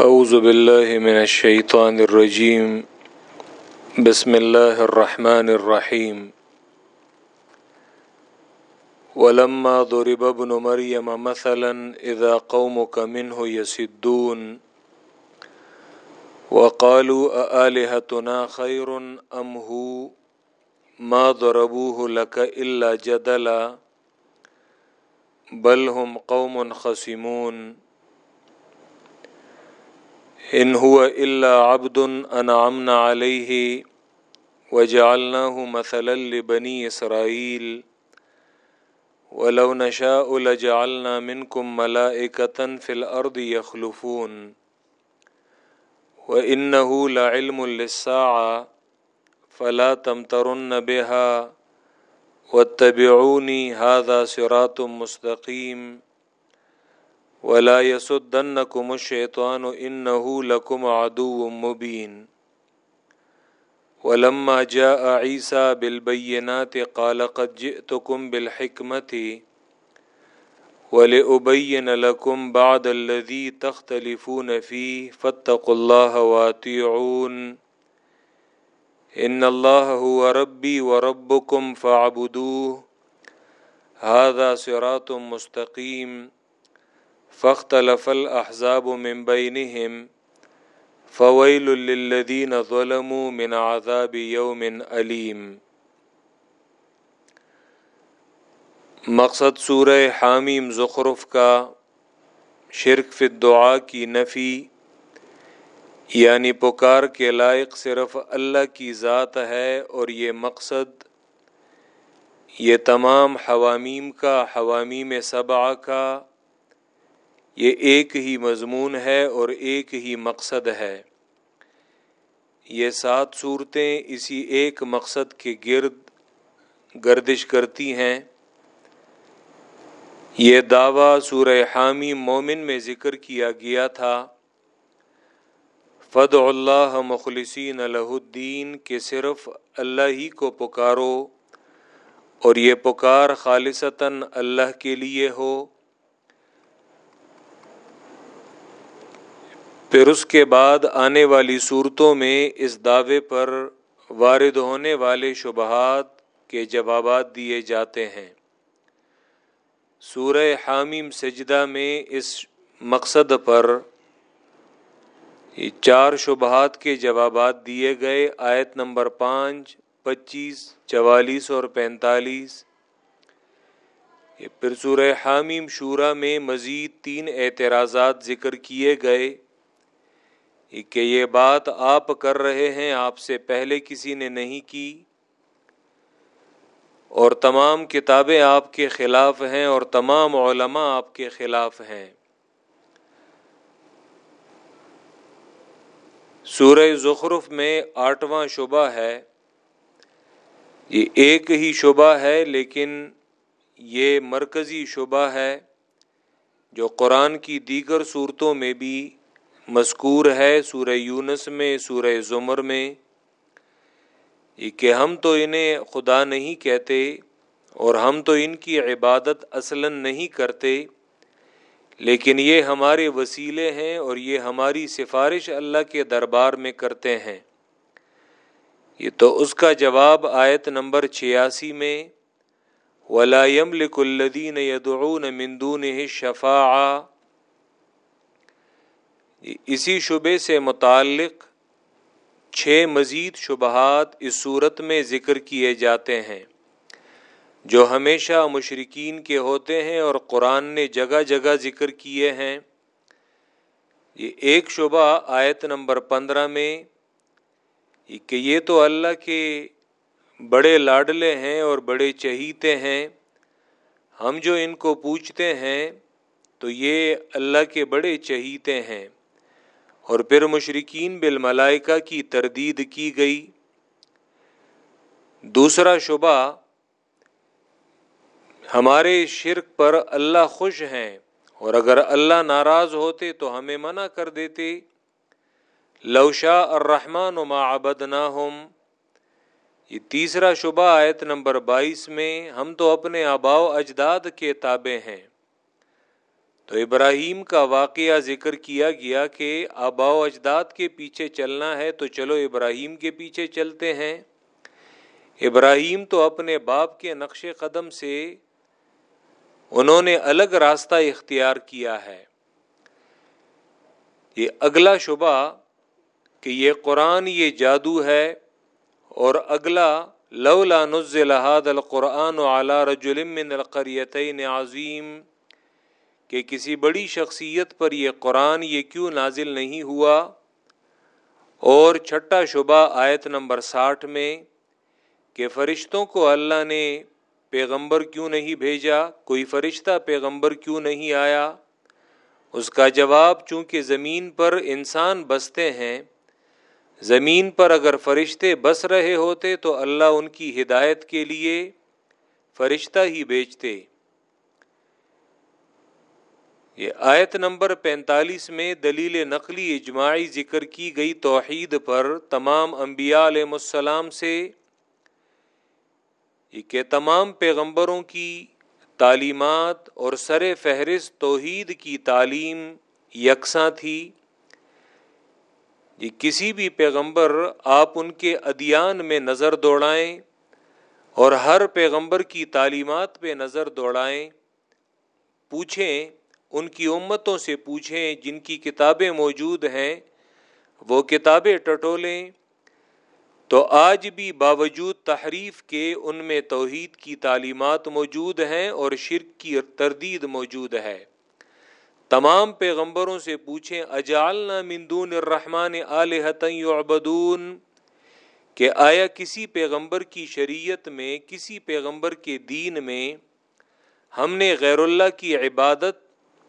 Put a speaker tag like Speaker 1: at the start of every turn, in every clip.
Speaker 1: أعوذ بالله من الشيطان الرجيم بسم الله الرحمن الرحيم ولما ضرب ابن مريم مثلا إذا قومك منه يسدون وقالوا أآلهتنا خير أم هو ما ضربوه لك إلا جدلا بل هم قوم خسمون ان هو الا عبد انعمنا عليه وجعلناه مثلا لبني اسرائيل ولو نشاء لجعلنا منكم ملائكة في الارض يخلفون وانه لعلم للساعه فلا تمترن بها واتبعوني هذا صراط مستقيم ولا يسدنكم الشيطان انه لكم عدو مبين ولما جاء عيسى بالبينات قال قد جئتكم بالحكمه ولابين لكم بعض الذي تختلفون فيه فاتقوا الله واتيعون ان الله هو ربي وربكم فاعبدوه هذا صراط مستقيم فخت لفل احزاب و ممبئین فویل الدین ظلم و من عذاب یوم علیم مقصد سور حامیم ظخرف کا شرق دعا کی نفی یعنی پکار کے لائق صرف اللہ کی ذات ہے اور یہ مقصد یہ تمام حوامیم کا حوامی میں کا یہ ایک ہی مضمون ہے اور ایک ہی مقصد ہے یہ سات صورتیں اسی ایک مقصد کے گرد گردش کرتی ہیں یہ دعویٰ سورہ حامی مومن میں ذکر کیا گیا تھا فد اللہ مخلصین علیہ الدین کے صرف اللہ ہی کو پکارو اور یہ پکار خالصتاً اللہ کے لیے ہو پھر اس کے بعد آنے والی صورتوں میں اس دعوے پر وارد ہونے والے شبہات کے جوابات دیے جاتے ہیں سورہ حامیم سجدہ میں اس مقصد پر چار شبہات کے جوابات دیے گئے آیت نمبر پانچ پچیس چوالیس اور پینتالیس پھر سورہ حامیم شورہ میں مزید تین اعتراضات ذکر کیے گئے کہ یہ بات آپ کر رہے ہیں آپ سے پہلے کسی نے نہیں کی اور تمام کتابیں آپ کے خلاف ہیں اور تمام علماء آپ کے خلاف ہیں سورہ زخرف میں آٹھواں شعبہ ہے یہ ایک ہی شعبہ ہے لیکن یہ مرکزی شعبہ ہے جو قرآن کی دیگر صورتوں میں بھی مذکور ہے سورہ یونس میں سورہ زمر میں کہ ہم تو انہیں خدا نہیں کہتے اور ہم تو ان کی عبادت اصلا نہیں کرتے لیکن یہ ہمارے وسیلے ہیں اور یہ ہماری سفارش اللہ کے دربار میں کرتے ہیں یہ تو اس کا جواب آیت نمبر چھیاسی میں ولاملک الدین يدعون مندون شفاع اسی شبے سے متعلق چھ مزید شبہات اس صورت میں ذکر کیے جاتے ہیں جو ہمیشہ مشرقین کے ہوتے ہیں اور قرآن نے جگہ جگہ ذکر کیے ہیں یہ ایک شبہ آیت نمبر پندرہ میں کہ یہ تو اللہ کے بڑے لاڈلے ہیں اور بڑے چہیتے ہیں ہم جو ان کو پوچھتے ہیں تو یہ اللہ کے بڑے چہیتے ہیں اور پھر مشرقین بالملائکہ کی تردید کی گئی دوسرا شبہ ہمارے شرک پر اللہ خوش ہیں اور اگر اللہ ناراض ہوتے تو ہمیں منع کر دیتے لوشا الرحمن اور رحمٰن وما یہ تیسرا شبہ آیت نمبر بائیس میں ہم تو اپنے آباؤ اجداد کے تابے ہیں تو ابراہیم کا واقعہ ذکر کیا گیا کہ آبا و اجداد کے پیچھے چلنا ہے تو چلو ابراہیم کے پیچھے چلتے ہیں ابراہیم تو اپنے باپ کے نقش قدم سے انہوں نے الگ راستہ اختیار کیا ہے یہ اگلا شبہ کہ یہ قرآن یہ جادو ہے اور اگلا لولا نزل لحاظ القرآن اعلیٰ رجلم من القریتین عظیم کہ کسی بڑی شخصیت پر یہ قرآن یہ کیوں نازل نہیں ہوا اور چھٹا شبہ آیت نمبر ساٹھ میں کہ فرشتوں کو اللہ نے پیغمبر کیوں نہیں بھیجا کوئی فرشتہ پیغمبر کیوں نہیں آیا اس کا جواب چونکہ زمین پر انسان بستے ہیں زمین پر اگر فرشتے بس رہے ہوتے تو اللہ ان کی ہدایت کے لیے فرشتہ ہی بیچتے یہ آیت نمبر پینتالیس میں دلیل نقلی اجماعی ذکر کی گئی توحید پر تمام انبیاء علیہ السلام سے یہ کہ تمام پیغمبروں کی تعلیمات اور سر فہرست توحید کی تعلیم یکساں تھی یہ کسی بھی پیغمبر آپ ان کے ادیان میں نظر دوڑائیں اور ہر پیغمبر کی تعلیمات پہ نظر دوڑائیں پوچھیں ان کی امتوں سے پوچھیں جن کی کتابیں موجود ہیں وہ کتابیں ٹٹولیں تو آج بھی باوجود تحریف کے ان میں توحید کی تعلیمات موجود ہیں اور شرک کی تردید موجود ہے تمام پیغمبروں سے پوچھیں اجالنا مندون الرحمٰن علیہ عبدون کہ آیا کسی پیغمبر کی شریعت میں کسی پیغمبر کے دین میں ہم نے غیر اللہ کی عبادت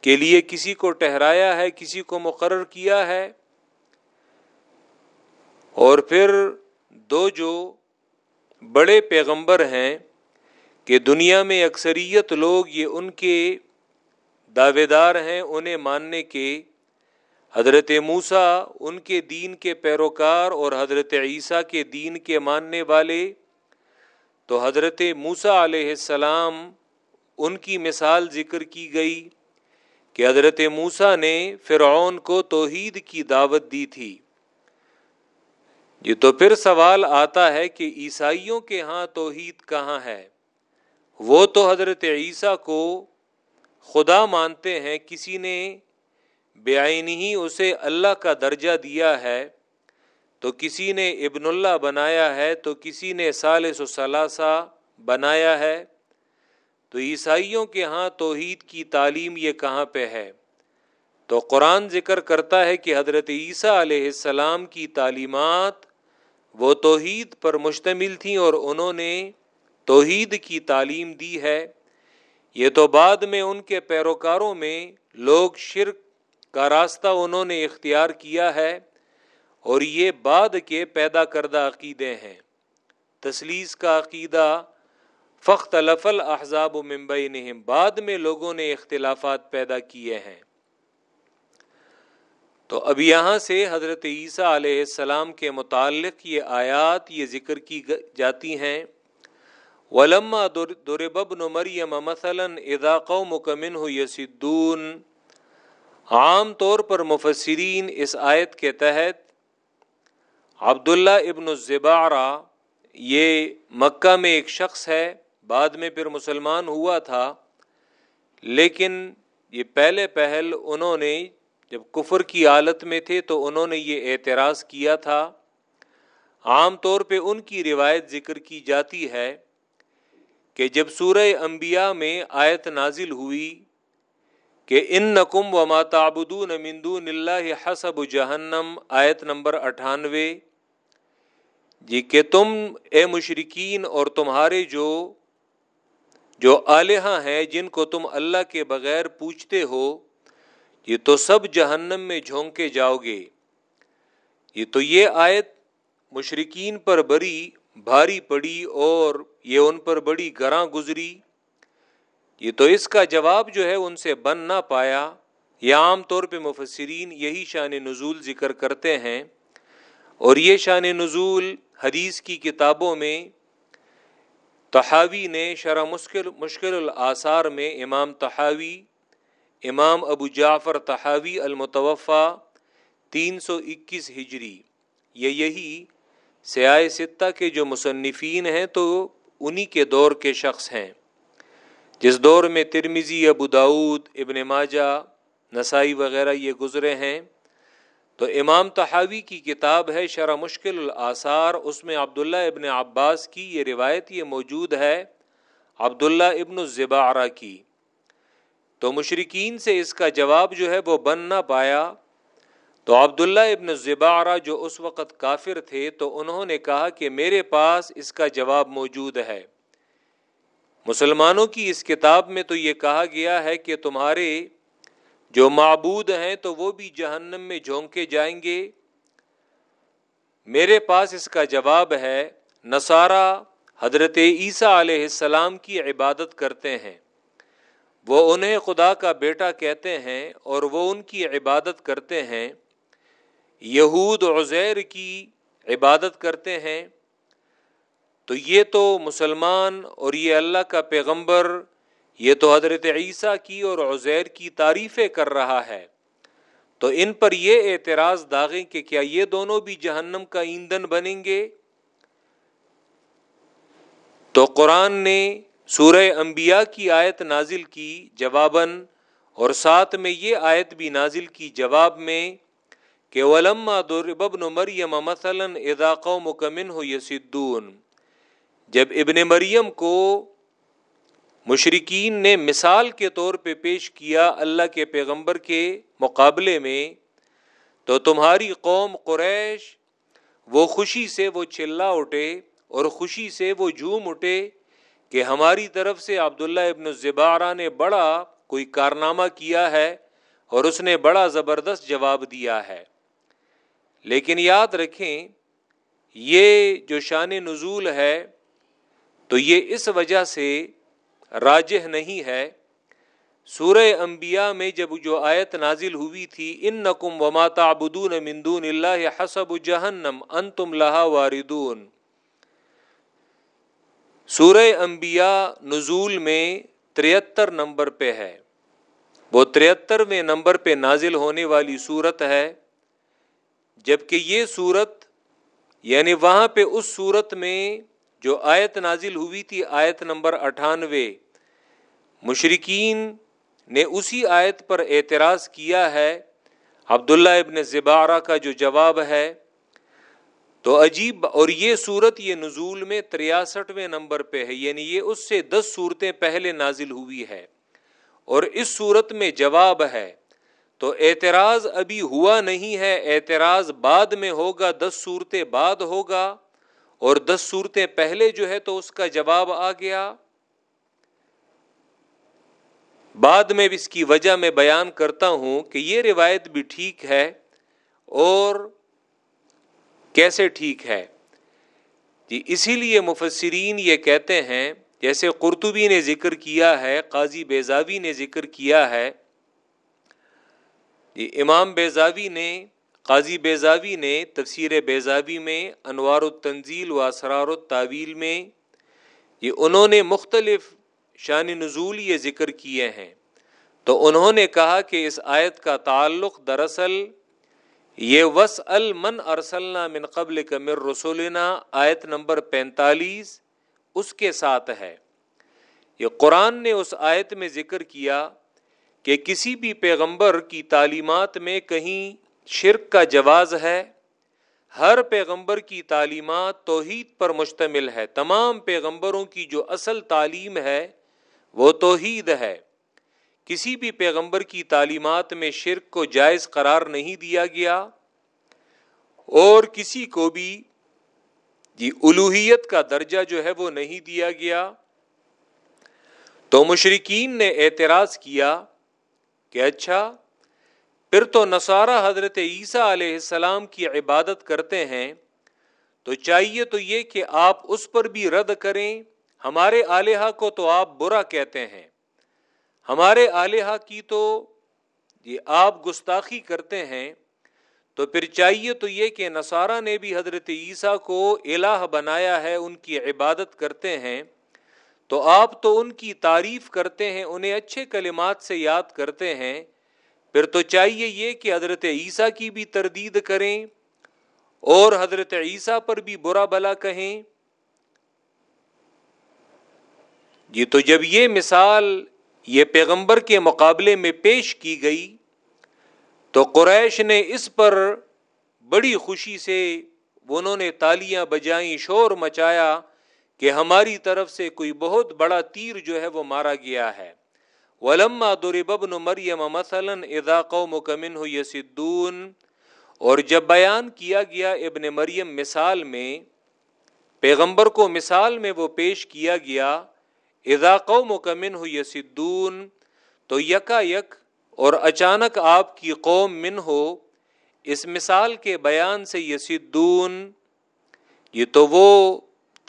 Speaker 1: کے لیے کسی کو ٹہرایا ہے کسی کو مقرر کیا ہے اور پھر دو جو بڑے پیغمبر ہیں کہ دنیا میں اکثریت لوگ یہ ان کے دعوے دار ہیں انہیں ماننے کے حضرت موسا ان کے دین کے پیروکار اور حضرت عیسیٰ کے دین کے ماننے والے تو حضرت موسا علیہ السلام ان کی مثال ذکر کی گئی کہ حضرت موسا نے فرعون کو توحید کی دعوت دی تھی یہ تو پھر سوال آتا ہے کہ عیسائیوں کے ہاں توحید کہاں ہے وہ تو حضرت عیسیٰ کو خدا مانتے ہیں کسی نے بےآین ہی اسے اللہ کا درجہ دیا ہے تو کسی نے ابن اللہ بنایا ہے تو کسی نے سالس و ثلاثہ بنایا ہے تو عیسائیوں کے ہاں توحید کی تعلیم یہ کہاں پہ ہے تو قرآن ذکر کرتا ہے کہ حضرت عیسیٰ علیہ السلام کی تعلیمات وہ توحید پر مشتمل تھیں اور انہوں نے توحید کی تعلیم دی ہے یہ تو بعد میں ان کے پیروکاروں میں لوگ شرک کا راستہ انہوں نے اختیار کیا ہے اور یہ بعد کے پیدا کردہ عقیدے ہیں تسلیس کا عقیدہ فخت لفل احزاب و ممبئی نہم بعد میں لوگوں نے اختلافات پیدا کیے ہیں تو اب یہاں سے حضرت عیسیٰ علیہ السلام کے متعلق یہ آیات یہ ذکر کی جاتی ہیں ولما دربب و مریم مثلاََ اداقو مکمن ہو یسدون عام طور پر مفسرین اس آیت کے تحت عبداللہ ابن الزبارہ یہ مکہ میں ایک شخص ہے بعد میں پھر مسلمان ہوا تھا لیکن یہ پہلے پہل انہوں نے جب کفر کی حالت میں تھے تو انہوں نے یہ اعتراض کیا تھا عام طور پہ ان کی روایت ذکر کی جاتی ہے کہ جب سورہ انبیاء میں آیت نازل ہوئی کہ ان نقم و ماتابود نمند نلّہ حسب و جہنم آیت نمبر اٹھانوے جی کہ تم اے مشرقین اور تمہارے جو جو آلیہ ہیں جن کو تم اللہ کے بغیر پوچھتے ہو یہ تو سب جہنم میں جھونکے جاؤ گے یہ تو یہ آیت مشرقین پر بری بھاری پڑی اور یہ ان پر بڑی گراں گزری یہ تو اس کا جواب جو ہے ان سے بن نہ پایا یہ عام طور پہ مفسرین یہی شان نزول ذکر کرتے ہیں اور یہ شان نزول حدیث کی کتابوں میں تحاوی نے شرح مشکل مشکل الاثار میں امام تحاوی امام ابو جعفر تحاوی المتوفا تین سو اکیس ہجری یہ یہی سیاہ ستہ کے جو مصنفین ہیں تو انہی کے دور کے شخص ہیں جس دور میں ترمزی ابو داود ابن ماجہ نسائی وغیرہ یہ گزرے ہیں تو امام تحاوی کی کتاب ہے شرح مشکل الاثار اس میں عبداللہ ابن عباس کی یہ روایت یہ موجود ہے عبداللہ ابن الزبارہ کی تو مشرقین سے اس کا جواب جو ہے وہ بن نہ پایا تو عبداللہ ابن زبارہ جو اس وقت کافر تھے تو انہوں نے کہا کہ میرے پاس اس کا جواب موجود ہے مسلمانوں کی اس کتاب میں تو یہ کہا گیا ہے کہ تمہارے جو معبود ہیں تو وہ بھی جہنم میں جھونکے جائیں گے میرے پاس اس کا جواب ہے نصارہ حضرت عیسیٰ علیہ السلام کی عبادت کرتے ہیں وہ انہیں خدا کا بیٹا کہتے ہیں اور وہ ان کی عبادت کرتے ہیں یہود عزیر کی عبادت کرتے ہیں تو یہ تو مسلمان اور یہ اللہ کا پیغمبر یہ تو حضرت عیسیٰ کی اور عزیر کی تعریفیں کر رہا ہے تو ان پر یہ اعتراض داغیں کہ کیا یہ دونوں بھی جہنم کا ایندھن بنیں گے تو قرآن نے سورہ انبیاء کی آیت نازل کی جواباً اور ساتھ میں یہ آیت بھی نازل کی جواب میں کہ ولما مریم مثلاََ ادا کو مکمن ہو یسون جب ابن مریم کو مشرقین نے مثال کے طور پہ پیش کیا اللہ کے پیغمبر کے مقابلے میں تو تمہاری قوم قریش وہ خوشی سے وہ چلا اٹھے اور خوشی سے وہ جوم اٹھے کہ ہماری طرف سے عبداللہ ابن زبارہ نے بڑا کوئی کارنامہ کیا ہے اور اس نے بڑا زبردست جواب دیا ہے لیکن یاد رکھیں یہ جو شان نزول ہے تو یہ اس وجہ سے راجح نہیں ہے سورہ انبیاء میں جب جو آیت نازل ہوئی تھی ان نقم من مندون اللہ حسب جہنم ان تم واردون سورہ انبیاء نزول میں تریہتر نمبر پہ ہے وہ تریہترویں نمبر پہ نازل ہونے والی صورت ہے جب کہ یہ صورت یعنی وہاں پہ اس صورت میں جو آیت نازل ہوئی تھی آیت نمبر اٹھانوے مشرقین نے اسی آیت پر اعتراض کیا ہے عبداللہ ابن زبارہ کا جو جواب ہے تو عجیب اور یہ صورت یہ نزول میں تریاسٹھویں نمبر پہ ہے یعنی یہ اس سے دس صورتیں پہلے نازل ہوئی ہے اور اس صورت میں جواب ہے تو اعتراض ابھی ہوا نہیں ہے اعتراض بعد میں ہوگا دس صورتیں بعد ہوگا اور دس صورتیں پہلے جو ہے تو اس کا جواب آ گیا بعد میں اس کی وجہ میں بیان کرتا ہوں کہ یہ روایت بھی ٹھیک ہے اور کیسے ٹھیک ہے جی اسی لیے مفسرین یہ کہتے ہیں جیسے قرطبی نے ذکر کیا ہے قاضی بیزاوی نے ذکر کیا ہے جی امام بیزاوی نے قاضی بیزاوی نے تفسیر بیزاوی میں انوار التنزیل و اسرار التاویل میں یہ انہوں نے مختلف شان نزول یہ ذکر کیے ہیں تو انہوں نے کہا کہ اس آیت کا تعلق دراصل یہ وس المن من قبل کمر رسولنا آیت نمبر پینتالیس اس کے ساتھ ہے یہ قرآن نے اس آیت میں ذکر کیا کہ کسی بھی پیغمبر کی تعلیمات میں کہیں شرک کا جواز ہے ہر پیغمبر کی تعلیمات توحید پر مشتمل ہے تمام پیغمبروں کی جو اصل تعلیم ہے وہ توحید ہے کسی بھی پیغمبر کی تعلیمات میں شرک کو جائز قرار نہیں دیا گیا اور کسی کو بھی جی الوحیت کا درجہ جو ہے وہ نہیں دیا گیا تو مشرقین نے اعتراض کیا کہ اچھا پھر تو نصارہ حضرت عیسیٰ علیہ السلام کی عبادت کرتے ہیں تو چاہیے تو یہ کہ آپ اس پر بھی رد کریں ہمارے آلیہ کو تو آپ برا کہتے ہیں ہمارے آلیہ کی تو یہ آپ گستاخی کرتے ہیں تو پھر چاہیے تو یہ کہ نصارہ نے بھی حضرت عیسیٰ کو الہ بنایا ہے ان کی عبادت کرتے ہیں تو آپ تو ان کی تعریف کرتے ہیں انہیں اچھے کلمات سے یاد کرتے ہیں پھر تو چاہیے یہ کہ حضرت عیسیٰ کی بھی تردید کریں اور حضرت عیسیٰ پر بھی برا بلا کہیں جی تو جب یہ مثال یہ پیغمبر کے مقابلے میں پیش کی گئی تو قریش نے اس پر بڑی خوشی سے انہوں نے تالیاں بجائیں شور مچایا کہ ہماری طرف سے کوئی بہت بڑا تیر جو ہے وہ مارا گیا ہے ولما دربن و مریم مثلاً ادا کو مکمن ہو یسون اور جب بیان کیا گیا ابن مریم مثال میں پیغمبر کو مثال میں وہ پیش کیا گیا اذا قوم و من ہو یسدون تو یکا یک اور اچانک آپ کی قوم من ہو اس مثال کے بیان سے یسون یہ تو وہ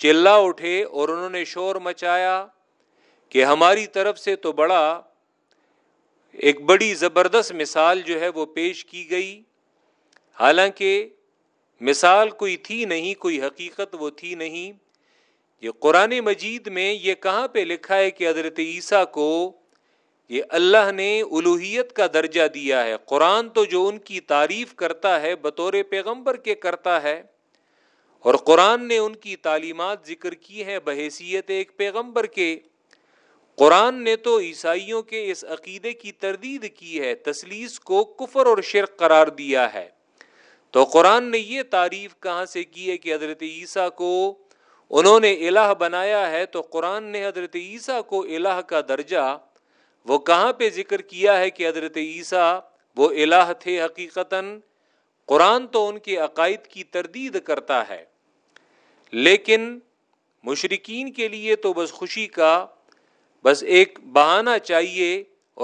Speaker 1: چلا اٹھے اور انہوں نے شور مچایا کہ ہماری طرف سے تو بڑا ایک بڑی زبردست مثال جو ہے وہ پیش کی گئی حالانکہ مثال کوئی تھی نہیں کوئی حقیقت وہ تھی نہیں یہ قرآن مجید میں یہ کہاں پہ لکھا ہے کہ حضرت عیسیٰ کو یہ اللہ نے الوحیت کا درجہ دیا ہے قرآن تو جو ان کی تعریف کرتا ہے بطور پیغمبر کے کرتا ہے اور قرآن نے ان کی تعلیمات ذکر کی ہے بحیثیت ایک پیغمبر کے قرآن نے تو عیسائیوں کے اس عقیدے کی تردید کی ہے تسلیس کو کفر اور شرق قرار دیا ہے تو قرآن نے یہ تعریف کہاں سے کی ہے کہ حضرت عیسیٰ کو انہوں نے الہ بنایا ہے تو قرآن نے حضرت عیسیٰ کو الہ کا درجہ وہ کہاں پہ ذکر کیا ہے کہ حضرت عیسیٰ وہ الہ تھے حقیقتا قرآن تو ان کے عقائد کی تردید کرتا ہے لیکن مشرقین کے لیے تو بس خوشی کا بس ایک بہانہ چاہیے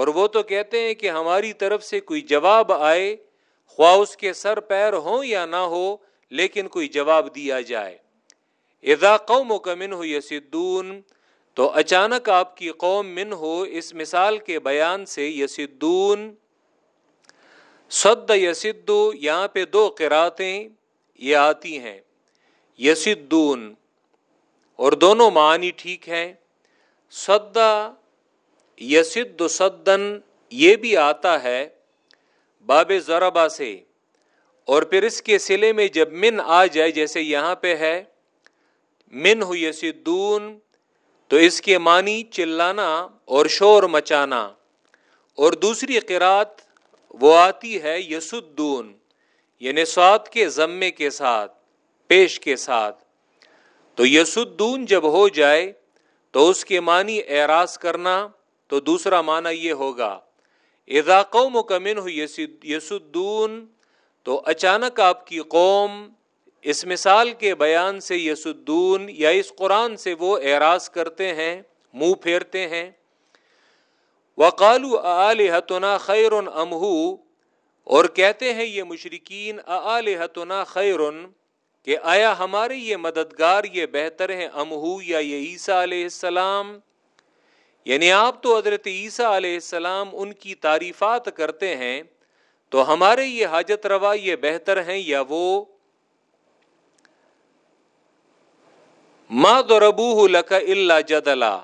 Speaker 1: اور وہ تو کہتے ہیں کہ ہماری طرف سے کوئی جواب آئے خواہ اس کے سر پیر ہوں یا نہ ہو لیکن کوئی جواب دیا جائے اذا قوم و کمن ہو یسدون تو اچانک آپ کی قوم من ہو اس مثال کے بیان سے یسدون سد یسدو یہاں پہ دو قراتیں یہ آتی ہیں یسدون اور دونوں معنی ٹھیک ہیں سد سدن یہ بھی آتا ہے باب ذربا سے اور پھر اس کے سلے میں جب من آ جائے جیسے یہاں پہ ہے من ہو یسدون تو اس کے معنی چلانا اور شور مچانا اور دوسری قرات وہ آتی ہے یسدون یعنی سواد کے ذمے کے ساتھ پیش کے ساتھ تو یسدون جب ہو جائے تو اس کے معنی اعراض کرنا تو دوسرا معنی یہ ہوگا اذا قوم و کمن ہو یسدون تو اچانک آپ کی قوم اس مثال کے بیان سے یسدون یا اس قرآن سے وہ اعراض کرتے ہیں منہ پھیرتے ہیں وقالو آلحتنا خیر امہو اور کہتے ہیں یہ مشرقین آلحتنا خیر کہ آیا ہمارے یہ مددگار یہ بہتر ہیں امہ یا یہ عیسیٰ علیہ السلام یعنی آپ تو حضرت عیسیٰ علیہ السلام ان کی تعریفات کرتے ہیں تو ہمارے یہ حاجت روا یہ بہتر ہیں یا وہ ربو ربولاک اللہ جدلا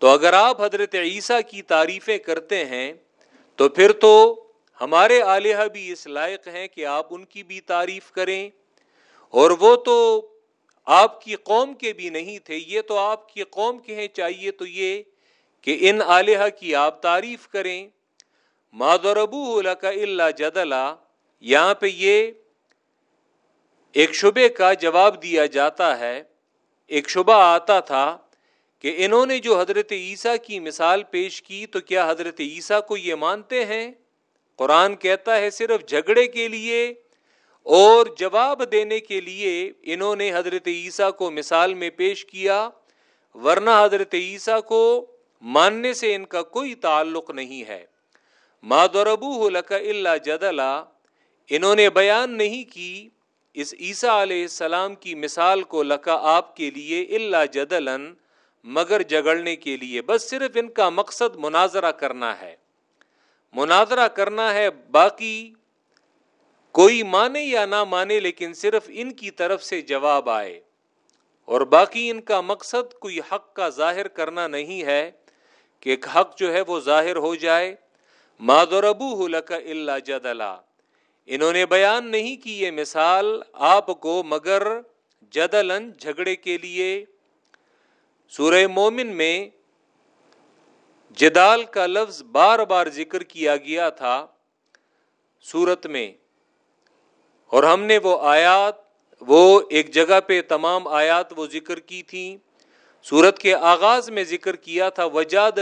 Speaker 1: تو اگر آپ حضرت عیسیٰ کی تعریفیں کرتے ہیں تو پھر تو ہمارے آلیہ بھی اس لائق ہیں کہ آپ ان کی بھی تعریف کریں اور وہ تو آپ کی قوم کے بھی نہیں تھے یہ تو آپ کی قوم کے ہیں چاہیے تو یہ کہ ان آلیہ کی آپ تعریف کریں ماد ربو اللہ جدلا یہاں پہ یہ ایک شبے کا جواب دیا جاتا ہے ایک شبہ آتا تھا کہ انہوں نے جو حضرت عیسیٰ کی مثال پیش کی تو کیا حضرت عیسیٰ کو یہ مانتے ہیں قرآن کہتا ہے صرف جھگڑے کے لیے اور جواب دینے کے لیے انہوں نے حضرت عیسیٰ کو مثال میں پیش کیا ورنہ حضرت عیسیٰ کو ماننے سے ان کا کوئی تعلق نہیں ہے اللہ جدلا انہوں نے بیان نہیں کی اس عیسیٰ علیہ السلام کی مثال کو لکا آپ کے لیے اللہ جدلن مگر جگڑنے کے لیے بس صرف ان کا مقصد مناظرہ کرنا ہے مناظرہ کرنا ہے باقی کوئی مانے یا نہ مانے لیکن صرف ان کی طرف سے جواب آئے اور باقی ان کا مقصد کوئی حق کا ظاہر کرنا نہیں ہے کہ ایک حق جو ہے وہ ظاہر ہو جائے ربو ہو لکا اللہ جدلا انہوں نے بیان نہیں کی یہ مثال آپ کو مگر جدلن جھگڑے کے لیے سورہ مومن میں جدال کا لفظ بار بار ذکر کیا گیا تھا میں اور ہم نے وہ آیات وہ ایک جگہ پہ تمام آیات وہ ذکر کی تھی سورت کے آغاز میں ذکر کیا تھا وجاد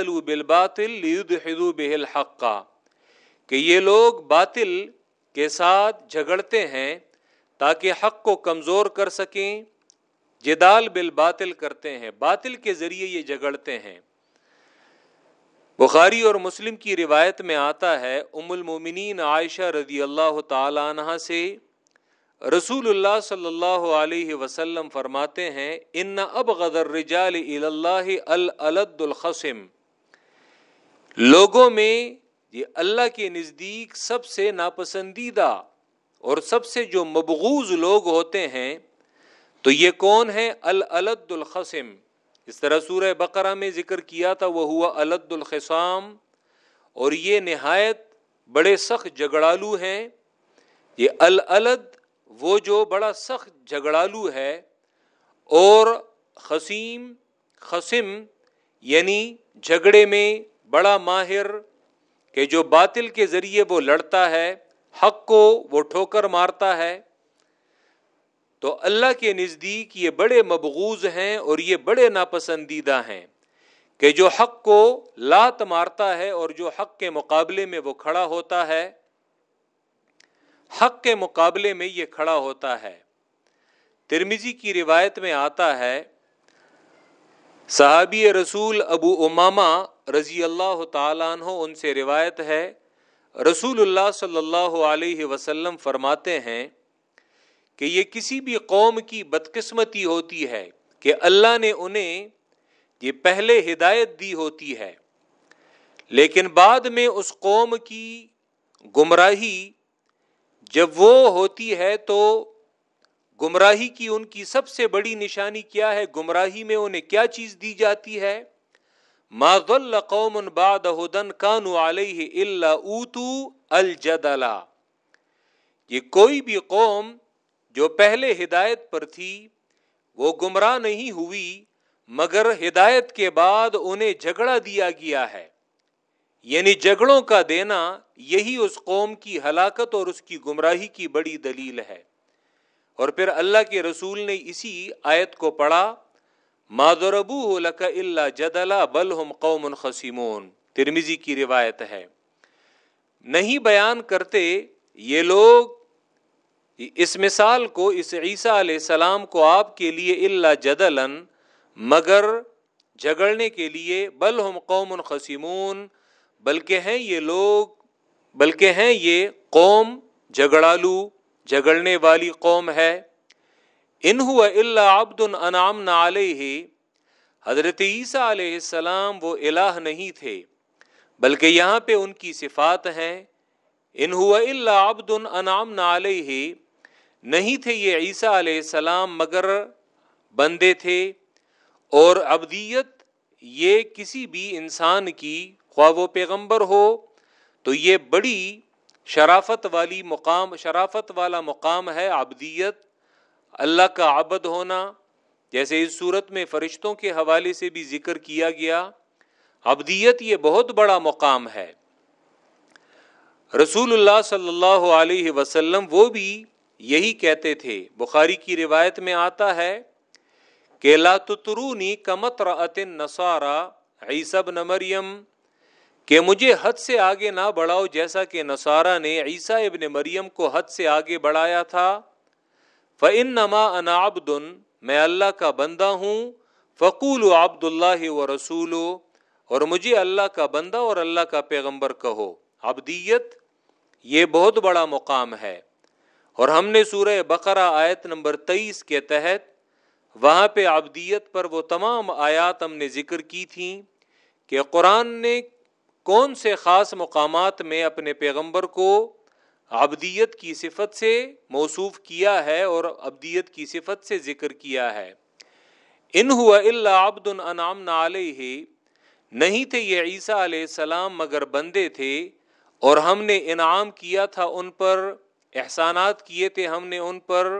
Speaker 1: حق کا کہ یہ لوگ باطل کے ساتھ جھگڑتے ہیں تاکہ حق کو کمزور کر سکیں جدال باطل کرتے ہیں کے ذریعے یہ جھگڑتے ہیں بخاری اور مسلم کی روایت میں آتا ہے ام المومنین عائشہ رضی اللہ تعالی عنہ سے رسول اللہ صلی اللہ علیہ وسلم فرماتے ہیں ان اب غدر ابغد الخسم لوگوں میں یہ اللہ کے نزدیک سب سے ناپسندیدہ اور سب سے جو مبغوض لوگ ہوتے ہیں تو یہ کون ہے الد الخصم اس طرح سورہ بقرہ میں ذکر کیا تھا وہ ہوا الد الخصام اور یہ نہایت بڑے سخت جھگڑالو ہیں یہ الد وہ جو بڑا سخت جھگڑالو ہے اور خسیم خسم یعنی جھگڑے میں بڑا ماہر کہ جو باطل کے ذریعے وہ لڑتا ہے حق کو وہ ٹھوکر مارتا ہے تو اللہ کے نزدیک یہ بڑے مبغوض ہیں اور یہ بڑے ناپسندیدہ ہیں کہ جو حق کو لات مارتا ہے اور جو حق کے مقابلے میں وہ کھڑا ہوتا ہے حق کے مقابلے میں یہ کھڑا ہوتا ہے ترمیزی کی روایت میں آتا ہے صحابی رسول ابو امامہ رضی اللہ تعالیٰ عنہ ان سے روایت ہے رسول اللہ صلی اللہ علیہ وسلم فرماتے ہیں کہ یہ کسی بھی قوم کی بدقسمتی ہوتی ہے کہ اللہ نے انہیں یہ پہلے ہدایت دی ہوتی ہے لیکن بعد میں اس قوم کی گمراہی جب وہ ہوتی ہے تو گمراہی کی ان کی سب سے بڑی نشانی کیا ہے گمراہی میں انہیں کیا چیز دی جاتی ہے ما قوم بعد یہ کوئی بھی قوم جو پہلے ہدایت پر تھی وہ گمراہ نہیں ہوئی مگر ہدایت کے بعد انہیں جھگڑا دیا گیا ہے یعنی جھگڑوں کا دینا یہی اس قوم کی ہلاکت اور اس کی گمراہی کی بڑی دلیل ہے اور پھر اللہ کے رسول نے اسی آیت کو پڑھا مادربو ہو لکا اللہ جدلا ہم قوم خسیمون ترمیزی کی روایت ہے نہیں بیان کرتے یہ لوگ اس مثال کو اس عیسیٰ علیہ السلام کو آپ کے لیے اللہ جدلن مگر جھگڑنے کے لیے بل ہم قوم خسیمون بلکہ ہیں یہ لوگ بلکہ ہیں یہ قوم جھگڑالو جھگڑنے والی قوم ہے ان ہوا اللہ عبد انعام نہ علیہ حضرت عیسیٰ علیہ السلام وہ الہ نہیں تھے بلکہ یہاں پہ ان کی صفات ہیں ان ہوا اللہ عبد انعام نہ علیہ نہیں تھے یہ عیسیٰ علیہ السلام مگر بندے تھے اور ابدیت یہ کسی بھی انسان کی خواہ و پیغمبر ہو تو یہ بڑی شرافت والی مقام شرافت والا مقام ہے عبدیت اللہ کا عبد ہونا جیسے اس صورت میں فرشتوں کے حوالے سے بھی ذکر کیا گیا عبدیت یہ بہت بڑا مقام ہے رسول اللہ صلی اللہ علیہ وسلم وہ بھی یہی کہتے تھے بخاری کی روایت میں آتا ہے کہ لا تترونی کمت رعت نصارہ عیسب نمریم کہ مجھے حد سے آگے نہ بڑھاؤ جیسا کہ نصارہ نے عیسیٰ ابن مریم کو حد سے آگے بڑھایا تھا نما میں اللہ کا بندہ ہوں فقول و عبد اللہ و رسول اور مجھے اللہ کا بندہ اور اللہ کا پیغمبر کہو ابدیت یہ بہت بڑا مقام ہے اور ہم نے سورہ بقرہ آیت نمبر تیئیس کے تحت وہاں پہ ابدیت پر وہ تمام آیات ہم نے ذکر کی تھیں کہ قرآن نے کون سے خاص مقامات میں اپنے پیغمبر کو ابدیت کی صفت سے موصوف کیا ہے اور ابدیت کی صفت سے ذکر کیا ہے ان ہوا اللہ عبد نہیں تھے یہ عیسیٰ علیہ السلام مگر بندے تھے اور ہم نے انعام کیا تھا ان پر احسانات کیے تھے ہم نے ان پر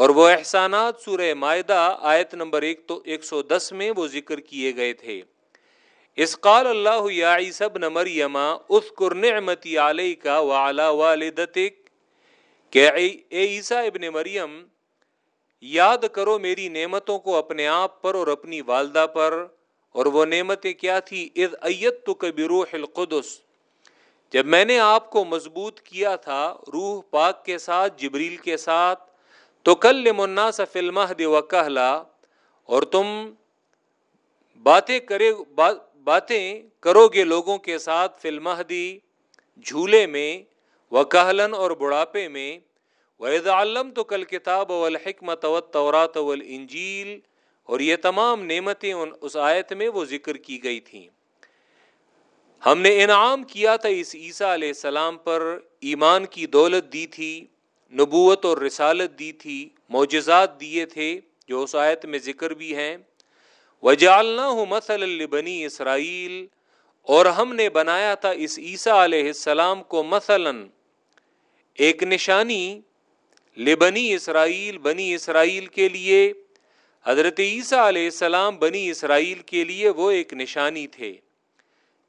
Speaker 1: اور وہ احسانات سورہ معدہ آیت نمبر ایک تو ایک سو دس میں وہ ذکر کیے گئے تھے اسقال اللہ یا عیسب نمر یما اس نعمتی علیہ کا ولا والدتک کہ اے عیسیٰ ابن مریم یاد کرو میری نعمتوں کو اپنے آپ پر اور اپنی والدہ پر اور وہ نعمتیں کیا تھی از ایت تو کبھی روح القدس جب میں نے آپ کو مضبوط کیا تھا روح پاک کے ساتھ جبریل کے ساتھ تو کل منا صف المہ دے اور تم باتیں کرے باتیں کرو گے لوگوں کے ساتھ فلم جھولے میں وکہلن اور بڑھاپے میں وید عالم تو کل کتاب و الحکمت وورات و انجیل اور یہ تمام نعمتیں ان اس آیت میں وہ ذکر کی گئی تھیں ہم نے انعام کیا تھا اس عیسیٰ علیہ السلام پر ایمان کی دولت دی تھی نبوت اور رسالت دی تھی معجزات دیے تھے جو اس آیت میں ذکر بھی ہیں وجالنا ہوں مثل لبنی اسرائیل اور ہم نے بنایا تھا اس عیسیٰ علیہ السلام کو مثلا ایک نشانی لبنی اسرائیل بنی اسرائیل کے لیے حضرت عیسیٰ علیہ السلام بنی اسرائیل کے لیے وہ ایک نشانی تھے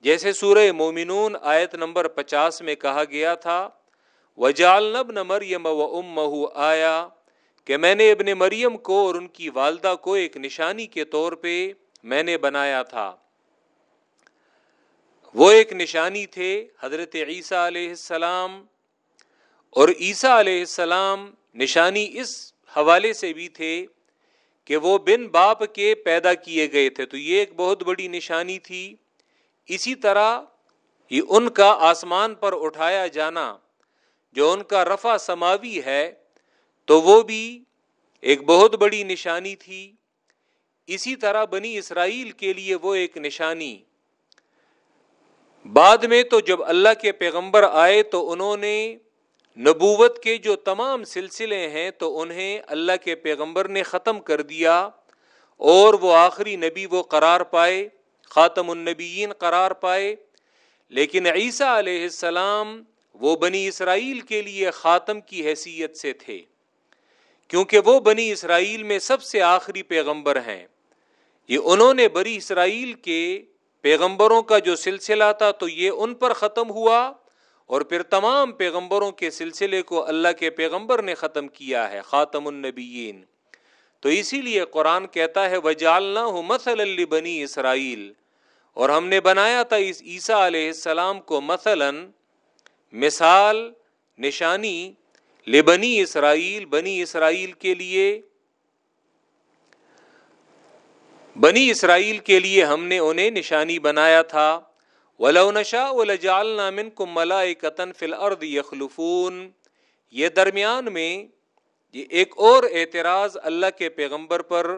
Speaker 1: جیسے سورہ مومنون آیت نمبر پچاس میں کہا گیا تھا وجالنب نمر و ام آیا کہ میں نے ابن مریم کو اور ان کی والدہ کو ایک نشانی کے طور پہ میں نے بنایا تھا وہ ایک نشانی تھے حضرت عیسیٰ علیہ السلام اور عیسیٰ علیہ السلام نشانی اس حوالے سے بھی تھے کہ وہ بن باپ کے پیدا کیے گئے تھے تو یہ ایک بہت بڑی نشانی تھی اسی طرح یہ ان کا آسمان پر اٹھایا جانا جو ان کا رفع سماوی ہے تو وہ بھی ایک بہت بڑی نشانی تھی اسی طرح بنی اسرائیل کے لیے وہ ایک نشانی بعد میں تو جب اللہ کے پیغمبر آئے تو انہوں نے نبوت کے جو تمام سلسلے ہیں تو انہیں اللہ کے پیغمبر نے ختم کر دیا اور وہ آخری نبی وہ قرار پائے خاتم النبیین قرار پائے لیکن عیسیٰ علیہ السلام وہ بنی اسرائیل کے لیے خاتم کی حیثیت سے تھے کیونکہ وہ بنی اسرائیل میں سب سے آخری پیغمبر ہیں یہ انہوں نے بری اسرائیل کے پیغمبروں کا جو سلسلہ تھا تو یہ ان پر ختم ہوا اور پھر تمام پیغمبروں کے سلسلے کو اللہ کے پیغمبر نے ختم کیا ہے خاتم النبیین تو اسی لیے قرآن کہتا ہے وجالہ ہو مسل بنی اسرائیل اور ہم نے بنایا تھا اس عیسیٰ علیہ السلام کو مثلا مثال نشانی بنی اسرائیل اسرائیل کے لیے بنی اسرائیل کے لیے ہم نے انہیں نشانی بنایا تھا ولاشا نامن کو یخلفون یہ درمیان میں یہ ایک اور اعتراض اللہ کے پیغمبر پر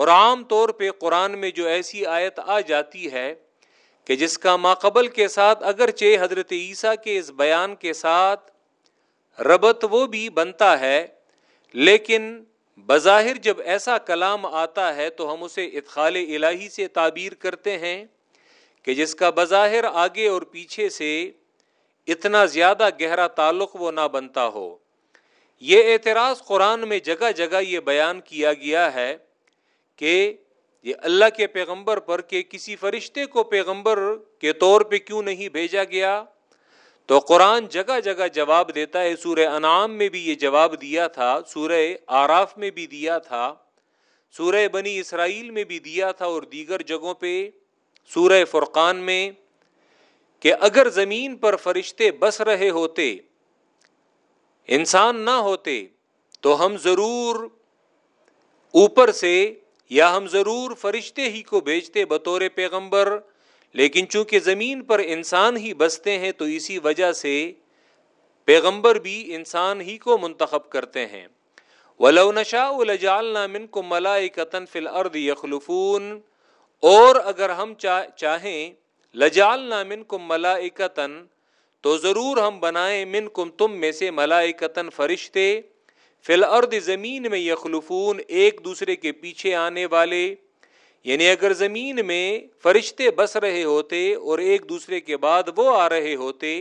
Speaker 1: اور عام طور پہ قرآن میں جو ایسی آیت آ جاتی ہے کہ جس کا ماقبل کے ساتھ اگرچہ حضرت عیسیٰ کے اس بیان کے ساتھ ربط وہ بھی بنتا ہے لیکن بظاہر جب ایسا کلام آتا ہے تو ہم اسے اتخال الہی سے تعبیر کرتے ہیں کہ جس کا بظاہر آگے اور پیچھے سے اتنا زیادہ گہرا تعلق وہ نہ بنتا ہو یہ اعتراض قرآن میں جگہ جگہ یہ بیان کیا گیا ہے کہ یہ اللہ کے پیغمبر پر کہ کسی فرشتے کو پیغمبر کے طور پہ کیوں نہیں بھیجا گیا تو قرآن جگہ جگہ جواب دیتا ہے سورہ انعام میں بھی یہ جواب دیا تھا سورہ آراف میں بھی دیا تھا سورہ بنی اسرائیل میں بھی دیا تھا اور دیگر جگہوں پہ سورہ فرقان میں کہ اگر زمین پر فرشتے بس رہے ہوتے انسان نہ ہوتے تو ہم ضرور اوپر سے یا ہم ضرور فرشتے ہی کو بھیجتے بطور پیغمبر لیکن چونکہ زمین پر انسان ہی بستے ہیں تو اسی وجہ سے پیغمبر بھی انسان ہی کو منتخب کرتے ہیں ولو نشا و لجال نامن کو ملا قطن فل ارد یخلفون اور اگر ہم چاہیں لجال نامن کو ملا قطن تو ضرور ہم بنائیں من کم تم میں سے ملاقت فرشتے فی ارد زمین میں یخلفون ایک دوسرے کے پیچھے آنے والے یعنی اگر زمین میں فرشتے بس رہے ہوتے اور ایک دوسرے کے بعد وہ آ رہے ہوتے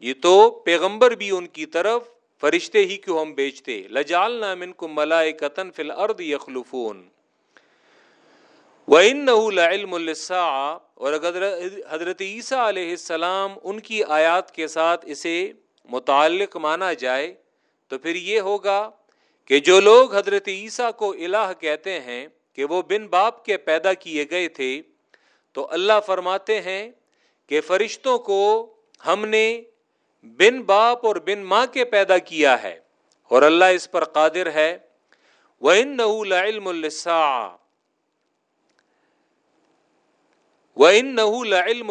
Speaker 1: یہ تو پیغمبر بھی ان کی طرف فرشتے ہی کیوں ہم بیچتے لجال نام ان کو ملائے قطن فل و انسٰ اور حضرت عیسیٰ علیہ السلام ان کی آیات کے ساتھ اسے متعلق مانا جائے تو پھر یہ ہوگا کہ جو لوگ حضرت عیسیٰ کو الہ کہتے ہیں کہ وہ بن باپ کے پیدا کیے گئے تھے تو اللہ فرماتے ہیں کہ فرشتوں کو ہم نے بن باپ اور بن ماں کے پیدا کیا ہے اور اللہ اس پر قادر ہے وہ ان لعلم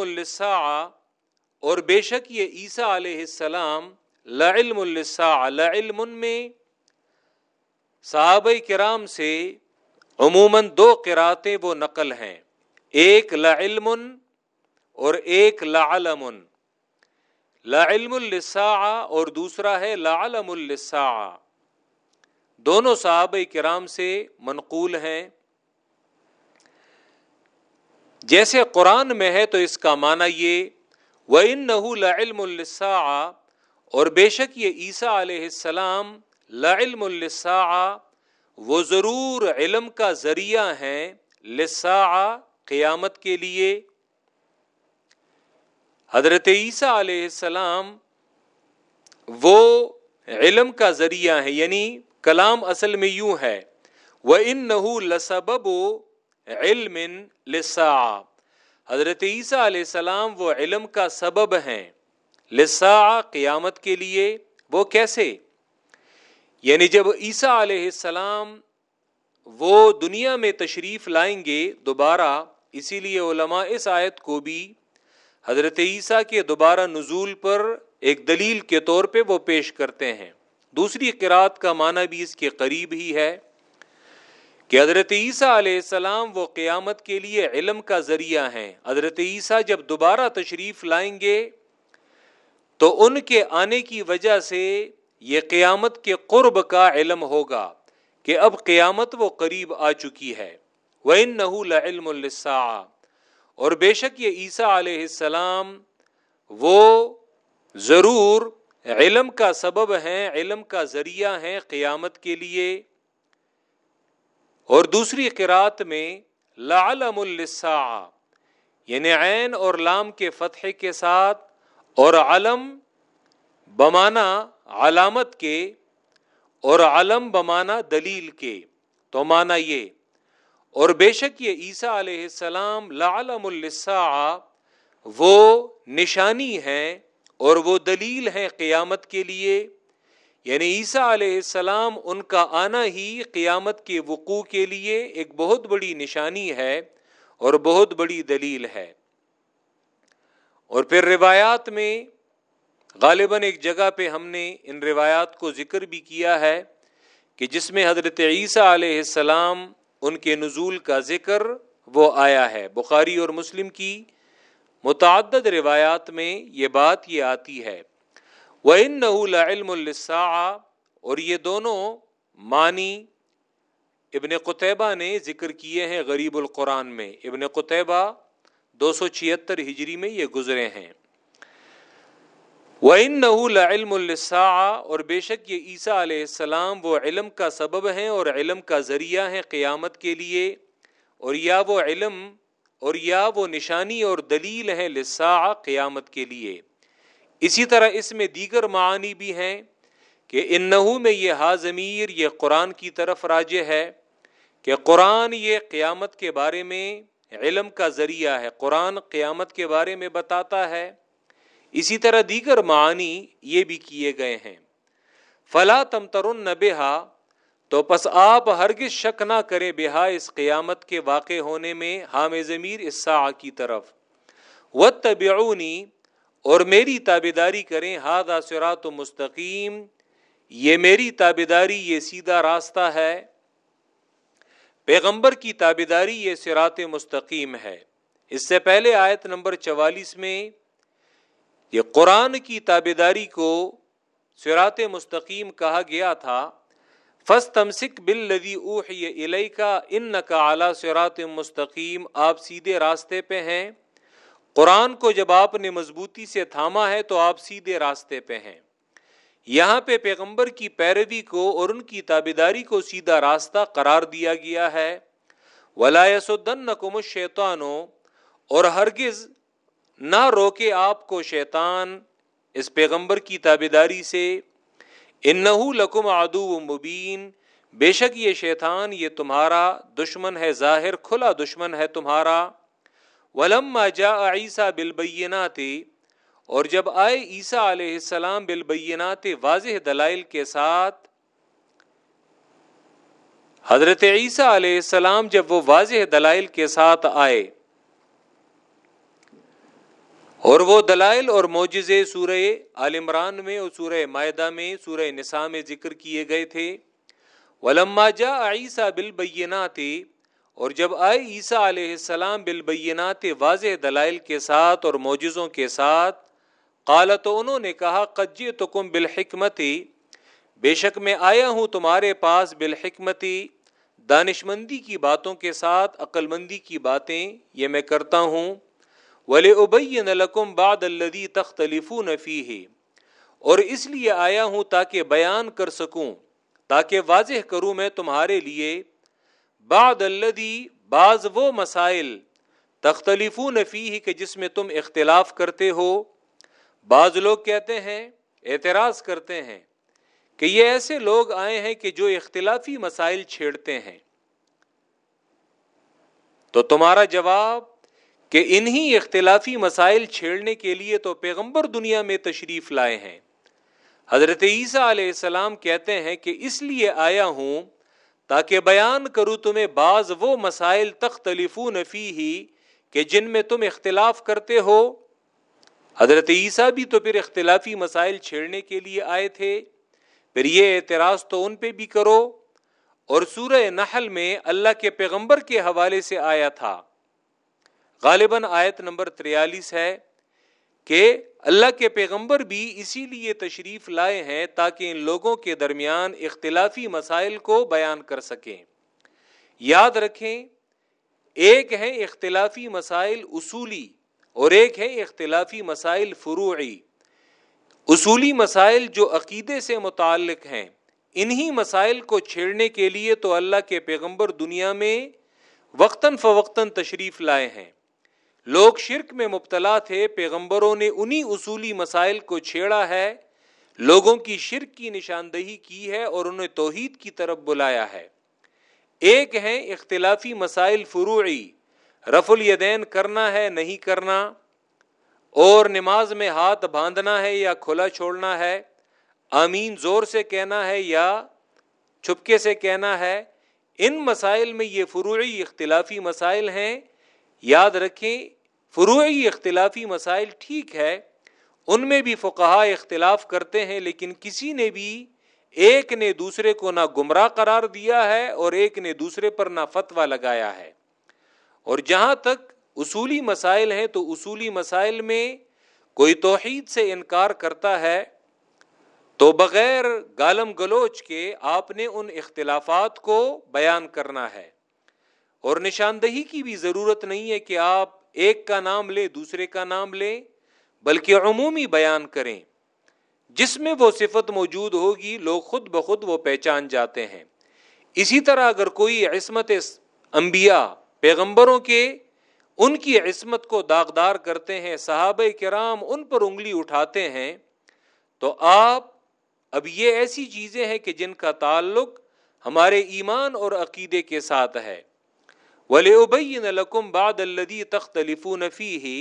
Speaker 1: الساعة اور بے شک یہ عیسیٰ علیہ السلام لعلم الساعة لعلم میں صحابہ کرام سے عموماً دو کراتے وہ نقل ہیں ایک لا اور ایک لعلم الس اور دوسرا ہے لاس دونوں صاحب کرام سے منقول ہیں جیسے قرآن میں ہے تو اس کا معنی یہ و ان نحولا علم السا اور بے شک یہ عیسیٰ علیہ السلام لعلم وہ ضرور علم کا ذریعہ ہیں لسا قیامت کے لیے حضرت عیسیٰ علیہ السلام وہ علم کا ذریعہ ہے یعنی کلام اصل میں یوں ہے وہ ان نحو لسب و علم لسا حضرت عیسیٰ علیہ السلام وہ علم کا سبب ہیں لسا قیامت کے لیے وہ کیسے یعنی جب عیسیٰ علیہ السلام وہ دنیا میں تشریف لائیں گے دوبارہ اسی لیے علماء اس آیت کو بھی حضرت عیسیٰ کے دوبارہ نزول پر ایک دلیل کے طور پہ وہ پیش کرتے ہیں دوسری قرآت کا معنی بھی اس کے قریب ہی ہے کہ حضرت عیسیٰ علیہ السلام وہ قیامت کے لیے علم کا ذریعہ ہیں حضرت عیسیٰ جب دوبارہ تشریف لائیں گے تو ان کے آنے کی وجہ سے یہ قیامت کے قرب کا علم ہوگا کہ اب قیامت وہ قریب آ چکی ہے اور بے شک یہ عیسیٰ علیہ السلام وہ ضرور علم کا سبب ہیں علم کا ذریعہ ہیں قیامت کے لیے اور دوسری قرات میں لعلم السا یعنی عین اور لام کے فتح کے ساتھ اور علم بمانہ علامت کے اور علم بمانا دلیل کے تو مانا یہ اور بے شک یہ عیسیٰ علیہ السلام لعلم وہ نشانی ہیں اور وہ دلیل ہیں قیامت کے لیے یعنی عیسیٰ علیہ السلام ان کا آنا ہی قیامت کے وقوع کے لیے ایک بہت بڑی نشانی ہے اور بہت بڑی دلیل ہے اور پھر روایات میں غالباً ایک جگہ پہ ہم نے ان روایات کو ذکر بھی کیا ہے کہ جس میں حضرت عیسیٰ علیہ السلام ان کے نزول کا ذکر وہ آیا ہے بخاری اور مسلم کی متعدد روایات میں یہ بات یہ آتی ہے وہ ان نحول علم اور یہ دونوں معنی ابن قطبہ نے ذکر کیے ہیں غریب القرآن میں ابن قطبہ دو سو چھہتر ہجری میں یہ گزرے ہیں وہ ان نحولاعلمسا اور بے شک یہ عیسیٰ علیہ السلام وہ علم کا سبب ہیں اور علم کا ذریعہ ہیں قیامت کے لیے اور یا وہ علم اور یا وہ نشانی اور دلیل ہیں لسا قیامت کے لیے اسی طرح اس میں دیگر معانی بھی ہیں کہ ان نحو میں یہ حاضمیر یہ قرآن کی طرف راج ہے کہ قرآن یہ قیامت کے بارے میں علم کا ذریعہ ہے قرآن قیامت کے بارے میں بتاتا ہے اسی طرح دیگر معنی یہ بھی کیے گئے ہیں فلا تم ترن نہ بےحا تو پس آپ ہرگز شک نہ کریں بےحا اس قیامت کے واقع ہونے میں حام ضمیر اس کی طرف و تبعونی اور میری تابیداری کریں ہاد سرا تو مستقیم یہ میری تابیداری یہ سیدھا راستہ ہے پیغمبر کی داری یہ سرات مستقیم ہے اس سے پہلے آیت نمبر چوالیس میں یہ قرآن کی تابیداری داری کو سرات مستقیم کہا گیا تھا فس تمسک بل لدی اوہ علئی کا ان نقا اعلیٰ سرات مستقیم آپ سیدھے راستے پہ ہیں قرآن کو جب آپ نے مضبوطی سے تھاما ہے تو آپ سیدھے راستے پہ ہیں یہاں پہ پیغمبر کی پیروی کو اور ان کی تابیداری کو سیدھا راستہ قرار دیا گیا ہے ولاسود نقم مشیتانو اور ہرگز نہ روکے آپ کو شیطان اس پیغمبر کی تابے داری سے انہو لکم عدو و مبین بے شک یہ شیطان یہ تمہارا دشمن ہے ظاہر کھلا دشمن ہے تمہارا ولما جا عیسیٰ بالبینات اور جب آئے عیسیٰ علیہ السلام بالبینات واضح دلائل کے ساتھ حضرت عیسیٰ علیہ السلام جب وہ واضح دلائل کے ساتھ آئے اور وہ دلائل اور معجزے سورہ عالمران میں اور سورہ معدہ میں سورہ نساء میں ذکر کیے گئے تھے ولما جا عیسیٰ بالبینات اور جب آئے عیسیٰ علیہ السلام بالبینات واضح دلائل کے ساتھ اور معجزوں کے ساتھ قال تو انہوں نے کہا قجی تو کم بالحکمتی بے شک میں آیا ہوں تمہارے پاس بالحکمتی دانش مندی کی باتوں کے ساتھ عقل مندی کی باتیں یہ میں کرتا ہوں لکم بعد الدی تختلیف نفی اور اس لیے آیا ہوں تاکہ بیان کر سکوں تاکہ واضح کروں میں تمہارے لیے بعد الدی بعض وہ مسائل تختلیف نفی کہ جس میں تم اختلاف کرتے ہو بعض لوگ کہتے ہیں اعتراض کرتے ہیں کہ یہ ایسے لوگ آئے ہیں کہ جو اختلافی مسائل چھیڑتے ہیں تو تمہارا جواب کہ انہی اختلافی مسائل چھیڑنے کے لیے تو پیغمبر دنیا میں تشریف لائے ہیں حضرت عیسیٰ علیہ السلام کہتے ہیں کہ اس لیے آیا ہوں تاکہ بیان کرو تمہیں بعض وہ مسائل تختلف نفی ہی کہ جن میں تم اختلاف کرتے ہو حضرت عیسیٰ بھی تو پھر اختلافی مسائل چھیڑنے کے لیے آئے تھے پھر یہ اعتراض تو ان پہ بھی کرو اور سورہ نحل میں اللہ کے پیغمبر کے حوالے سے آیا تھا غالباً آیت نمبر تریالیس ہے کہ اللہ کے پیغمبر بھی اسی لیے تشریف لائے ہیں تاکہ ان لوگوں کے درمیان اختلافی مسائل کو بیان کر سکیں یاد رکھیں ایک ہیں اختلافی مسائل اصولی اور ایک ہیں اختلافی مسائل فروعی اصولی مسائل جو عقیدے سے متعلق ہیں انہی مسائل کو چھیڑنے کے لیے تو اللہ کے پیغمبر دنیا میں وقتاً فوقتاً تشریف لائے ہیں لوگ شرک میں مبتلا تھے پیغمبروں نے انہی اصولی مسائل کو چھیڑا ہے لوگوں کی شرک کی نشاندہی کی ہے اور انہیں توحید کی طرف بلایا ہے ایک ہیں اختلافی مسائل فروعی رف الیدین کرنا ہے نہیں کرنا اور نماز میں ہاتھ باندھنا ہے یا کھلا چھوڑنا ہے آمین زور سے کہنا ہے یا چھپکے سے کہنا ہے ان مسائل میں یہ فروعی اختلافی مسائل ہیں یاد رکھیں فروعی اختلافی مسائل ٹھیک ہے ان میں بھی فقہ اختلاف کرتے ہیں لیکن کسی نے بھی ایک نے دوسرے کو نہ گمراہ قرار دیا ہے اور ایک نے دوسرے پر نہ فتویٰ لگایا ہے اور جہاں تک اصولی مسائل ہیں تو اصولی مسائل میں کوئی توحید سے انکار کرتا ہے تو بغیر گالم گلوچ کے آپ نے ان اختلافات کو بیان کرنا ہے اور نشاندہی کی بھی ضرورت نہیں ہے کہ آپ ایک کا نام لے دوسرے کا نام لے بلکہ عمومی بیان کریں جس میں وہ صفت موجود ہوگی لوگ خود بخود وہ پہچان جاتے ہیں اسی طرح اگر کوئی عصمت انبیاء پیغمبروں کے ان کی عصمت کو داغدار کرتے ہیں صحابہ کرام ان پر انگلی اٹھاتے ہیں تو آپ اب یہ ایسی چیزیں ہیں کہ جن کا تعلق ہمارے ایمان اور عقیدے کے ساتھ ہے ولیبین لکم بعد الدی تخت لف نفی ہی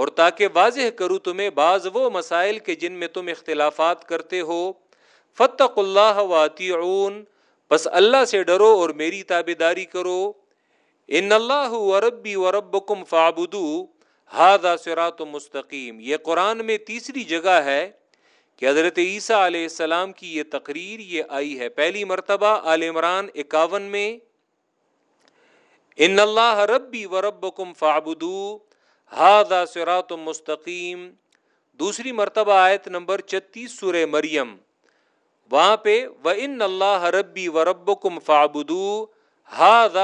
Speaker 1: اور تاکہ واضح کرو تمہیں بعض وہ مسائل کے جن میں تم اختلافات کرتے ہو فتق اللہ واطیون بس اللہ سے ڈرو اور میری تاب داری کرو ان اللہ و ربی و رب کم فابدو ہاد مستقیم یہ قرآن میں تیسری جگہ ہے کہ حضرت عیسیٰ علیہ السلام کی یہ تقریر یہ آئی ہے پہلی مرتبہ عالمران اکاون میں ان اللہ ربی و رب کم فابدو ہاد مستقیم دوسری مرتبہ آیت نمبر چتیس سور مریم وہاں پہ و ان اللہ ربی و رب کم فابدو ہاد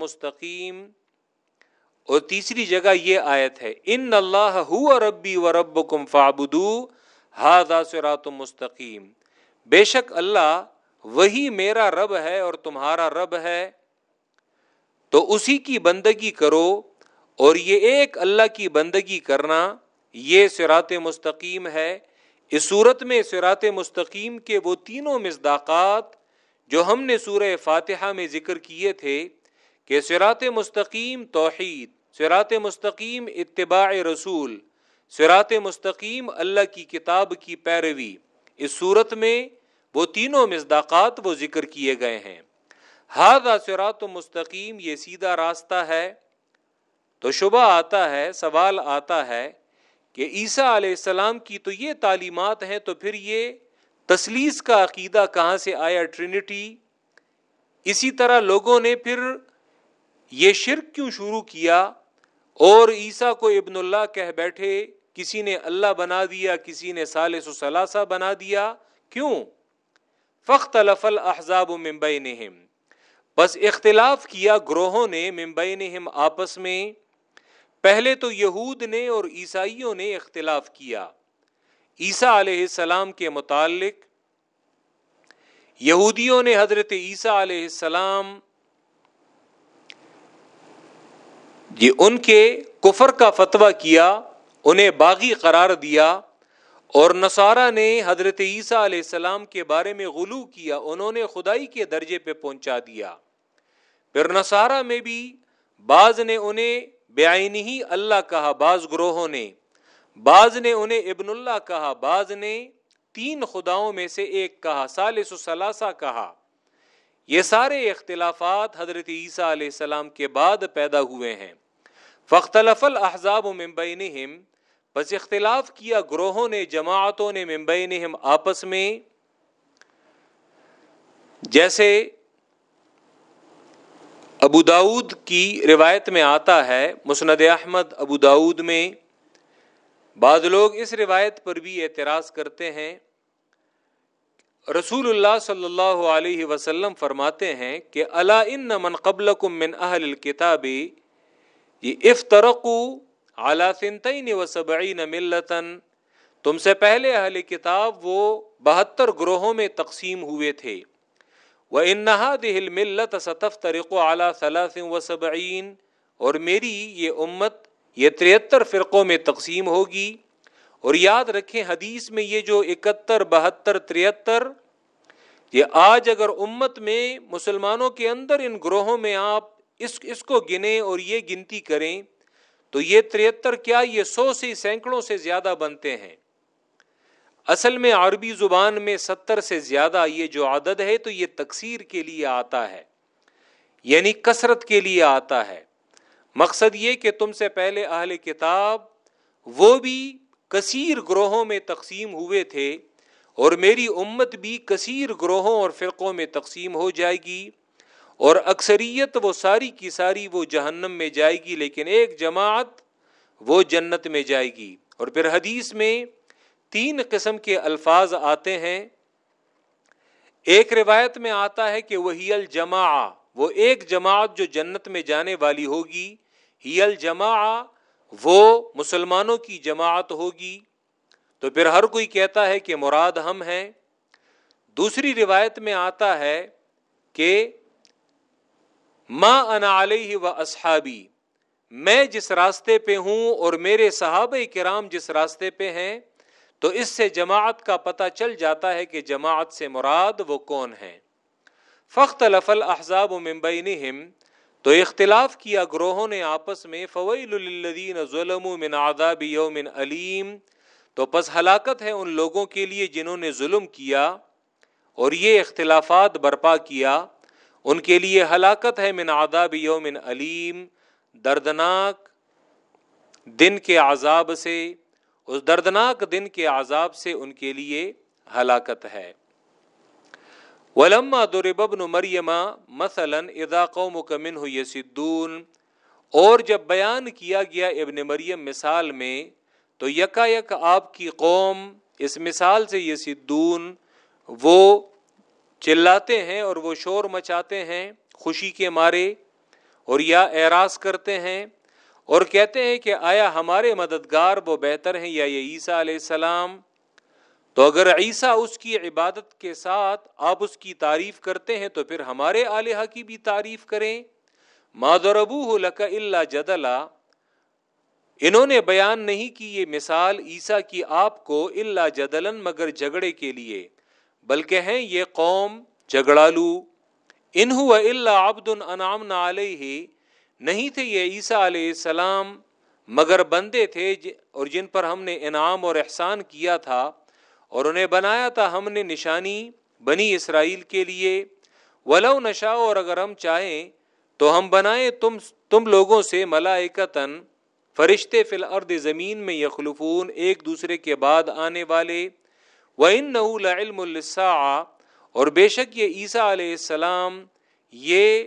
Speaker 1: مستقیم اور تیسری جگہ یہ آیت ہے ان اللہ ہو ربی و رب کم فابدو ہاد مستقیم بے شک اللہ وہی میرا رب ہے اور تمہارا رب ہے تو اسی کی بندگی کرو اور یہ ایک اللہ کی بندگی کرنا یہ سرات مستقیم ہے اس صورت میں سرات مستقیم کے وہ تینوں مزداقات جو ہم نے سورہ فاتحہ میں ذکر کیے تھے کہ سرات مستقیم توحید سرات مستقیم اتباع رسول سرات مستقیم اللہ کی کتاب کی پیروی اس صورت میں وہ تینوں مزداقات وہ ذکر کیے گئے ہیں اثرات و مستقیم یہ سیدھا راستہ ہے تو شبہ آتا ہے سوال آتا ہے کہ عیسیٰ علیہ السلام کی تو یہ تعلیمات ہیں تو پھر یہ تسلیس کا عقیدہ کہاں سے آیا ٹرینٹی اسی طرح لوگوں نے پھر یہ شرک کیوں شروع کیا اور عیسیٰ کو ابن اللہ کہہ بیٹھے کسی نے اللہ بنا دیا کسی نے سالس و سلاسہ بنا دیا کیوں فخت الفل احزاب و ممبئی نہم بس اختلاف کیا گروہوں نے ممبئی نے ہم آپس میں پہلے تو یہود نے اور عیسائیوں نے اختلاف کیا عیسیٰ علیہ السلام کے متعلق یہودیوں نے حضرت عیسیٰ علیہ السلام جی ان کے کفر کا فتویٰ کیا انہیں باغی قرار دیا اور نصارہ نے حضرت عیسیٰ علیہ السلام کے بارے میں غلو کیا انہوں نے خدائی کے درجے پہ پہنچا دیا پھر نصارہ میں بھی بعض نے انہیں ہی اللہ کہا بعض گروہوں نے بعض نے انہیں ابن اللہ کہا بعض نے تین خداؤں میں سے ایک کہا سالس ثلاثہ کہا یہ سارے اختلافات حضرت عیسیٰ علیہ السلام کے بعد پیدا ہوئے ہیں فخلف و ممبئی بس اختلاف کیا گروہوں نے جماعتوں نے ممبئی نے ہم آپس میں جیسے ابو داود کی روایت میں آتا ہے مسند احمد ابو داود میں بعض لوگ اس روایت پر بھی اعتراض کرتے ہیں رسول اللہ صلی اللہ علیہ وسلم فرماتے ہیں کہ اللہ ان من قبل من اہل الکتاب یہ افطرق اعلیٰ سنتین و سبعین ملتن تم سے پہلے اہل کتاب وہ بہتر گروہوں میں تقسیم ہوئے تھے وہ انہا دہل ملت صطف طریق و اعلیٰ و سبعین اور میری یہ امت یہ تریہتر فرقوں میں تقسیم ہوگی اور یاد رکھیں حدیث میں یہ جو اکہتر بہتر تریہتر یہ آج اگر امت میں مسلمانوں کے اندر ان گروہوں میں آپ اس کو گنیں اور یہ گنتی کریں تو یہ تریہتر کیا یہ سو سے سینکڑوں سے زیادہ بنتے ہیں اصل میں عربی زبان میں ستر سے زیادہ یہ جو عدد ہے تو یہ تکثیر کے لیے آتا ہے یعنی کثرت کے لیے آتا ہے مقصد یہ کہ تم سے پہلے اہل کتاب وہ بھی کثیر گروہوں میں تقسیم ہوئے تھے اور میری امت بھی کثیر گروہوں اور فرقوں میں تقسیم ہو جائے گی اور اکثریت وہ ساری کی ساری وہ جہنم میں جائے گی لیکن ایک جماعت وہ جنت میں جائے گی اور پھر حدیث میں تین قسم کے الفاظ آتے ہیں ایک روایت میں آتا ہے کہ وہ ہی الجما وہ ایک جماعت جو جنت میں جانے والی ہوگی ہی الجماع وہ مسلمانوں کی جماعت ہوگی تو پھر ہر کوئی کہتا ہے کہ مراد ہم ہیں دوسری روایت میں آتا ہے کہ ما انا علیہ و اصحابی میں جس راستے پہ ہوں اور میرے صحابہ کرام جس راستے پہ ہیں تو اس سے جماعت کا پتہ چل جاتا ہے کہ جماعت سے مراد وہ کون ہیں فخت لفل احزاب و ممبئی تو اختلاف کیا گروہوں نے آپس میں فویل ظلم من من یوم علیم تو پس ہلاکت ہے ان لوگوں کے لیے جنہوں نے ظلم کیا اور یہ اختلافات برپا کیا ان کے لیے ہلاکت ہے من آداب علیم دردناک دن کے عذاب سے اس دردناک دن کے عذاب سے ان کے لیے ہلاکت ہے ولما دربن مریم مثلاً ادا قوم کمن ہو یسون اور جب بیان کیا گیا ابن مریم مثال میں تو یکا یک آپ کی قوم اس مثال سے یسون وہ چلاتے ہیں اور وہ شور مچاتے ہیں خوشی کے مارے اور یا ایراض کرتے ہیں اور کہتے ہیں کہ آیا ہمارے مددگار وہ بہتر ہیں یا یہ عیسیٰ علیہ السلام تو اگر عیسیٰ اس کی عبادت کے ساتھ آپ اس کی تعریف کرتے ہیں تو پھر ہمارے آلیہ کی بھی تعریف کریں ہو لک اللہ جدلا انہوں نے بیان نہیں کی یہ مثال عیسیٰ کی آپ کو اللہ جدلن مگر جھگڑے کے لیے بلکہ ہیں یہ قوم جگڑالو انہوں اللہ عبد انعام علیہ نہیں تھے یہ عیسیٰ علیہ السلام مگر بندے تھے اور جن پر ہم نے انعام اور احسان کیا تھا اور انہیں بنایا تھا ہم نے نشانی بنی اسرائیل کے لیے ولو نشا اور اگر ہم چاہیں تو ہم بنائیں تم تم لوگوں سے ملائکتاً فرشتے فی الارض زمین میں یخلفون ایک دوسرے کے بعد آنے والے و ان لِلسَّاعَةِ اور بے شک یہ عیسیٰ علیہ السلام یہ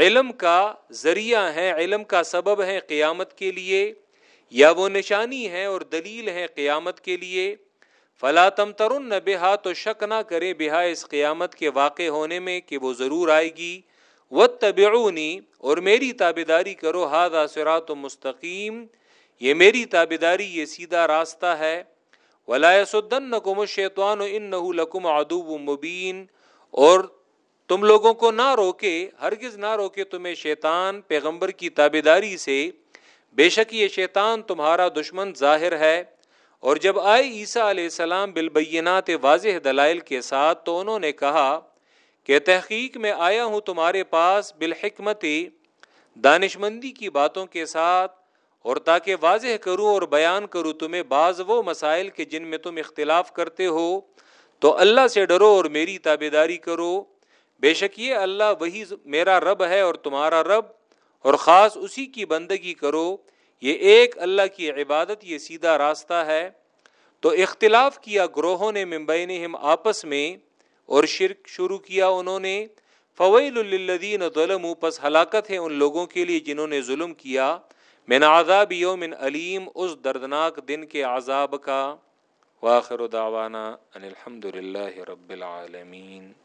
Speaker 1: علم کا ذریعہ ہیں علم کا سبب ہے قیامت کے لیے یا وہ نشانی ہیں اور دلیل ہیں قیامت کے لیے فلا تم ترن نہ بےحا تو شک نہ کرے بےحا اس قیامت کے واقع ہونے میں کہ وہ ضرور آئے گی وہ تبعونی اور میری تابے داری کرو آسرات و مستقیم یہ میری تابے داری یہ سیدھا راستہ ہے ولا يسدنكم الشيطان انه لكم عدو مبین اور تم لوگوں کو نہ روکے ہرگز نہ روکے تمہیں شیطان پیغمبر کی تابیداری سے بے شک یہ شیطان تمہارا دشمن ظاہر ہے اور جب آئے عیسیٰ علیہ السلام بالبینات واضح دلائل کے ساتھ تو انہوں نے کہا کہ تحقیق میں آیا ہوں تمہارے پاس بالحکمت دانشمندی کی باتوں کے ساتھ اور تاکہ واضح کروں اور بیان کروں تمہیں بعض وہ مسائل کے جن میں تم اختلاف کرتے ہو تو اللہ سے ڈرو اور میری داری کرو بے شک یہ اللہ وہی میرا رب ہے اور تمہارا رب اور خاص اسی کی بندگی کرو یہ ایک اللہ کی عبادت یہ سیدھا راستہ ہے تو اختلاف کیا گروہوں نے ممبئی نے ہم آپس میں اور شرک شروع کیا انہوں نے فویل للذین ظلموا پس ہلاکت ہے ان لوگوں کے لیے جنہوں نے ظلم کیا من عذاب یوم علیم اس دردناک دن کے عذاب کا واخر دعوانا ان الحمد للہ رب العالمین